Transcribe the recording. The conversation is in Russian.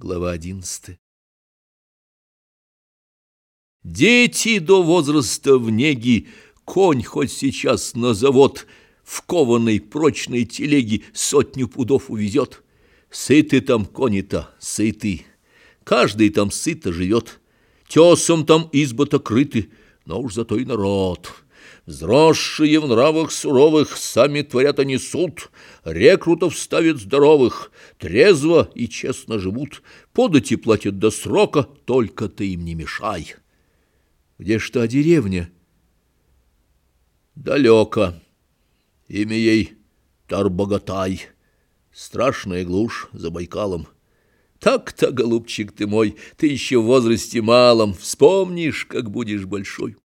Глава одиннадцатая. Дети до возраста в неги, конь хоть сейчас на завод, в кованой прочной телеге сотню пудов увезет. Сыты там кони-то, сыты, каждый там сыто живет, тесом там изба-то крыты, но уж зато и народ. Взросшие в нравах суровых сами творят они суд, рекрутов ставят здоровых, трезво и честно живут, подати платят до срока, только ты им не мешай. Где ж та деревня? Далеко. Имя ей Тарбогатай. Страшная глушь за Байкалом. Так-то, голубчик ты мой, ты еще в возрасте малом, вспомнишь, как будешь большой.